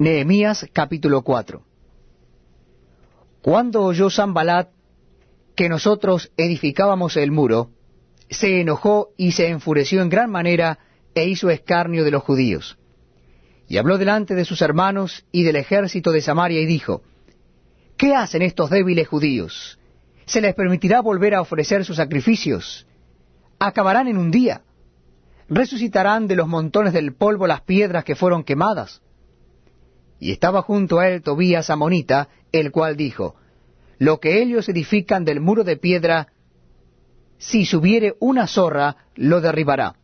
Nehemías capítulo 4 Cuando oyó Sambalat que nosotros edificábamos el muro, se enojó y se enfureció en gran manera e hizo escarnio de los judíos. Y habló delante de sus hermanos y del ejército de Samaria y dijo, ¿Qué hacen estos débiles judíos? ¿Se les permitirá volver a ofrecer sus sacrificios? ¿Acabarán en un día? ¿Resucitarán de los montones del polvo las piedras que fueron quemadas? Y estaba junto a él Tobías Amonita, el cual dijo, Lo que ellos edifican del muro de piedra, si subiere una zorra, lo derribará.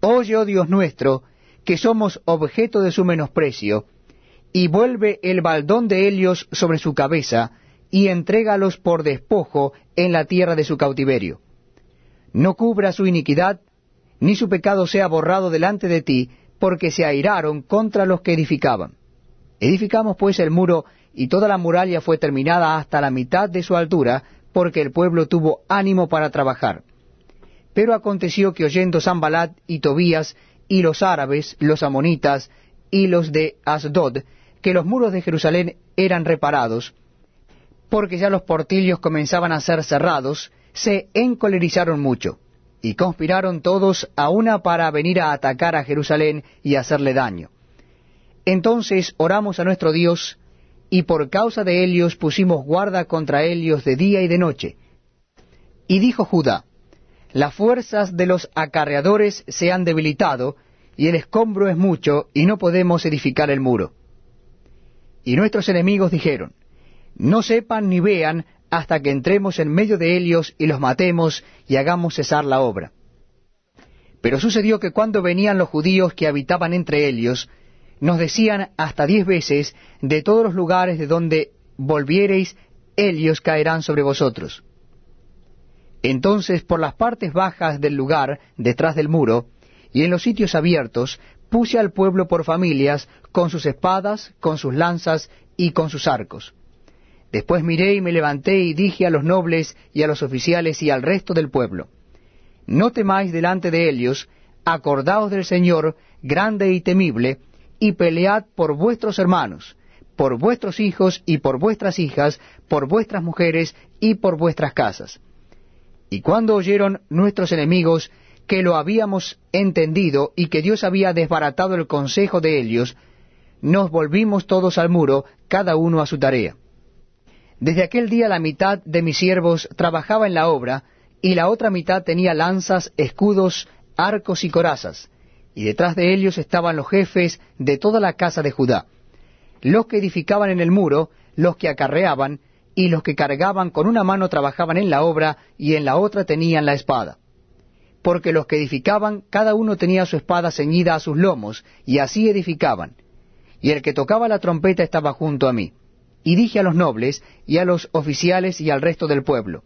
Oye, oh Dios nuestro, que somos objeto de su menosprecio, y vuelve el baldón de ellos sobre su cabeza, y entrégalos por despojo en la tierra de su cautiverio. No cubra su iniquidad, ni su pecado sea borrado delante de ti, porque se airaron contra los que edificaban. Edificamos pues el muro, y toda la muralla fue terminada hasta la mitad de su altura, porque el pueblo tuvo ánimo para trabajar. Pero aconteció que oyendo Sambalat y Tobías, y los árabes, los amonitas, y los de Asdod, que los muros de Jerusalén eran reparados, porque ya los portillos comenzaban a ser cerrados, se encolerizaron mucho, y conspiraron todos a una para venir a atacar a Jerusalén y hacerle daño. Entonces oramos a nuestro Dios, y por causa de ellos pusimos guarda contra ellos de día y de noche. Y dijo Judá, las fuerzas de los acarreadores se han debilitado, y el escombro es mucho, y no podemos edificar el muro. Y nuestros enemigos dijeron, no sepan ni vean hasta que entremos en medio de ellos y los matemos y hagamos cesar la obra. Pero sucedió que cuando venían los judíos que habitaban entre ellos, nos decían hasta diez veces, de todos los lugares de donde volviereis, ellos caerán sobre vosotros. Entonces por las partes bajas del lugar, detrás del muro, y en los sitios abiertos, puse al pueblo por familias, con sus espadas, con sus lanzas y con sus arcos. Después miré y me levanté y dije a los nobles y a los oficiales y al resto del pueblo, No temáis delante de ellos, acordaos del Señor, grande y temible, y pelead por vuestros hermanos, por vuestros hijos y por vuestras hijas, por vuestras mujeres y por vuestras casas. Y cuando oyeron nuestros enemigos que lo habíamos entendido y que Dios había desbaratado el consejo de ellos, nos volvimos todos al muro, cada uno a su tarea. Desde aquel día la mitad de mis siervos trabajaba en la obra, y la otra mitad tenía lanzas, escudos, arcos y corazas, y detrás de ellos estaban los jefes de toda la casa de Judá, los que edificaban en el muro, los que acarreaban, y los que cargaban con una mano trabajaban en la obra, y en la otra tenían la espada. Porque los que edificaban, cada uno tenía su espada ceñida a sus lomos, y así edificaban. Y el que tocaba la trompeta estaba junto a mí. Y dije a los nobles, y a los oficiales, y al resto del pueblo,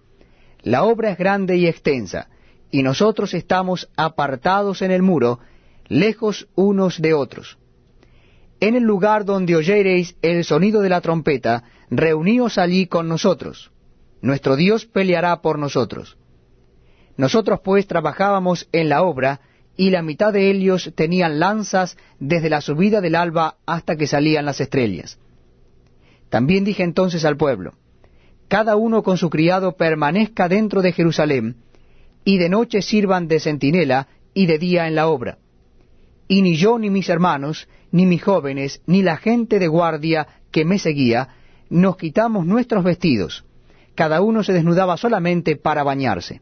La obra es grande y extensa, y nosotros estamos apartados en el muro, lejos unos de otros. En el lugar donde oyereis el sonido de la trompeta, reuníos allí con nosotros. Nuestro Dios peleará por nosotros. Nosotros pues trabajábamos en la obra, y la mitad de ellos tenían lanzas desde la subida del alba hasta que salían las estrellas. También dije entonces al pueblo, cada uno con su criado permanezca dentro de Jerusalén, y de noche sirvan de centinela y de día en la obra y ni yo ni mis hermanos, ni mis jóvenes, ni la gente de guardia que me seguía, nos quitamos nuestros vestidos. Cada uno se desnudaba solamente para bañarse.